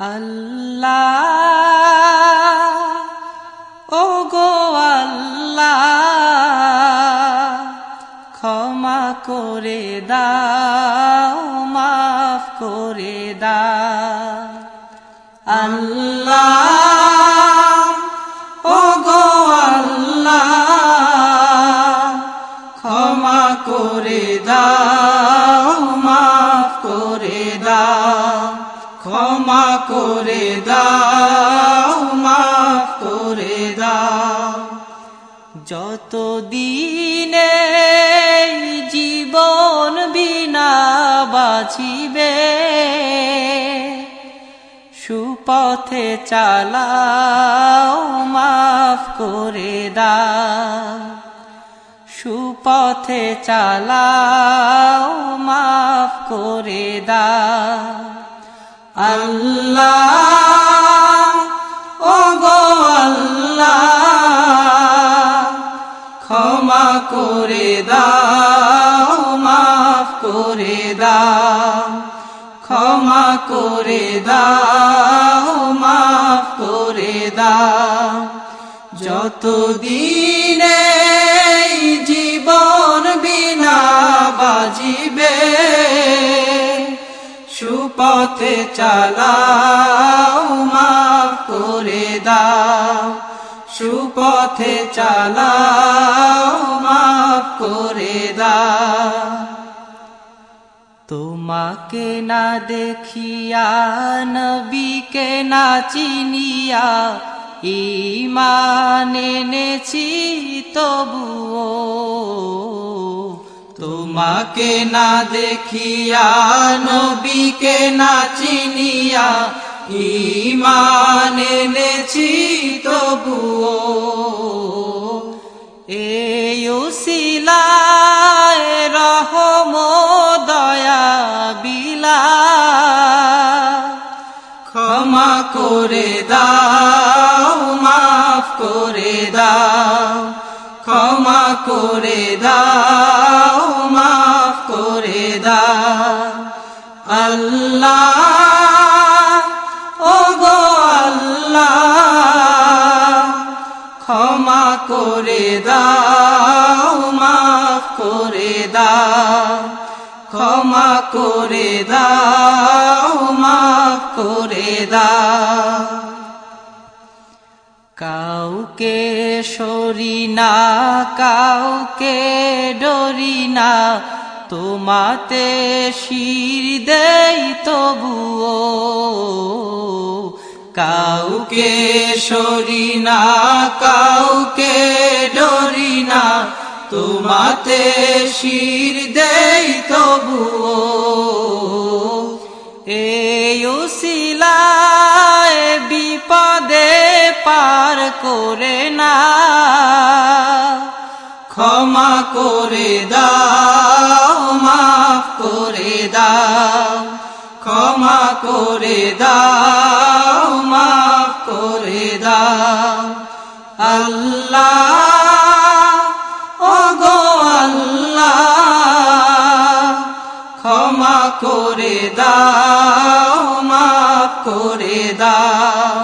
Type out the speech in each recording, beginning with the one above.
আল্লাহ ও গো আল্লাহ, ক্ষমা করে দাও, মাফ করে দাও। আল্লাহ ও ক্ষমা করে দাও। করে দাও, মাফ করে দাও। যত দিনে জীবন বিনা বাঁচিবে, সুপথে চালাও, মাফ করে দাও। সুপথে চালাও, মাফ করে দাও। আল্লাহ ও গো আল্লাহ, ক্ষমা করে দাও, মাফ করে দাও, ক্ষমা করে দাও, মাফ করে দাও যত সুপথে চালাও, মাফ করে দাও। সুপথে চালাও, মাফ করে দাও। তোমাকে না দেখিয়া, নবীকে না চিনিয়া ইমান এনেছি তবুও তোমাকে না দেখিয়া, নবীকে না চিনিয়া ইমান এনেছি তবুও। এই উসিলায় রহম দয়া বিলা ক্ষমা করে দাও, মাফ করে দাও, ক্ষমা করে দাও। আল্লাহ ও গো আল্লাহ, ক্ষমা করে দাও, মাফ করে দাও, ক্ষমা করে দাও, মাফ করে দাও। কাউকে সরি না, কাউকে ডরি না তোমাতে শির দেই তবুও কাউকে সরি না, কাউকে ডরি না, তোমাতে শির দেই তবুও। এই উসিলায় বিপদে পার করে না, ক্ষমা করে দাও করে দাও, মাফ করে দাও। আল্লাহ ও গো আল্লাহ, ক্ষমা করে দাও, মাফ করে দাও।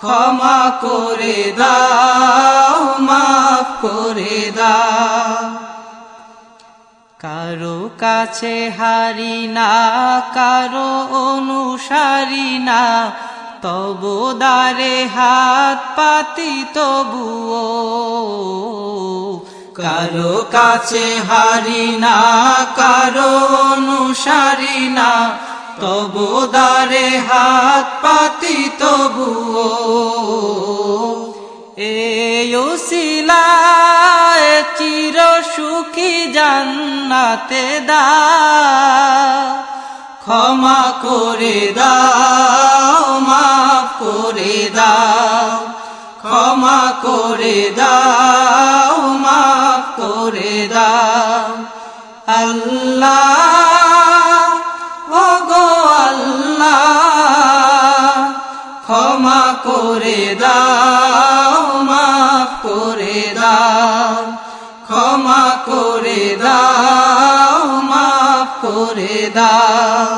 ক্ষমা করে দাও কাছে হারি না, কারও অনুসারী না। তবু দারে হাত পাতি তবুও। কারও কাছে হারি না, কারও অনুসারী না। তবু দারে হাত পাতি জান্নাতে দা ক্ষমা করে দাও মাফ করে দাও ক্ষমা করে দাও। করে দাও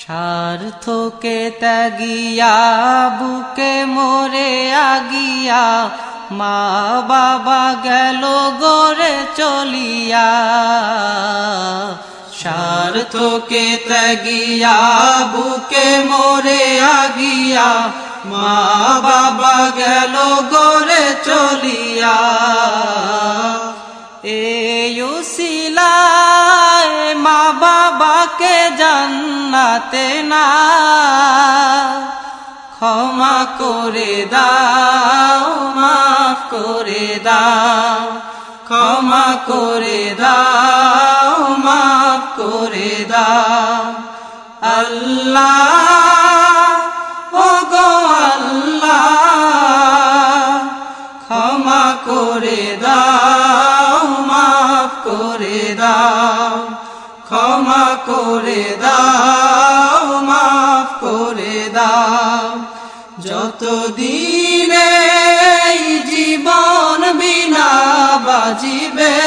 স্বার্থকে ত্যাগিয়া, বুকে মোরে আগিয়া, মা বাবা গেল গড়ে চলিয়া। স্বার্থকে ত্যাগিয়া, বুকে মোরে আগিয়া, মা বাবা গেল গড়ে চলিয়া। জান্নাতে না। ক্ষমা করে দাও, মাফ করে দাও। ক্ষমা করে দাও, মাফ করে দাও। আল্লাহ দিনে জীবন বিনা বাজিবে।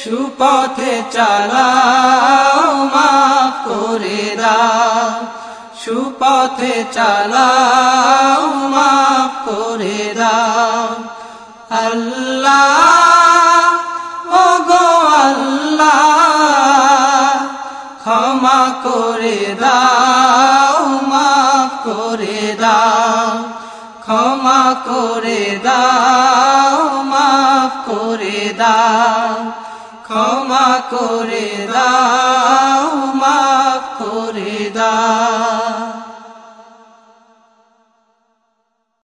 সুপথে চালাও, মাফ করে দাও। সুপথে চালাও, মাফ করে আল্লাহ ও গো আল্লাহ, ক্ষমা করে দাও। করে দাও মাফ করে দাও ক্ষমা করে দাও।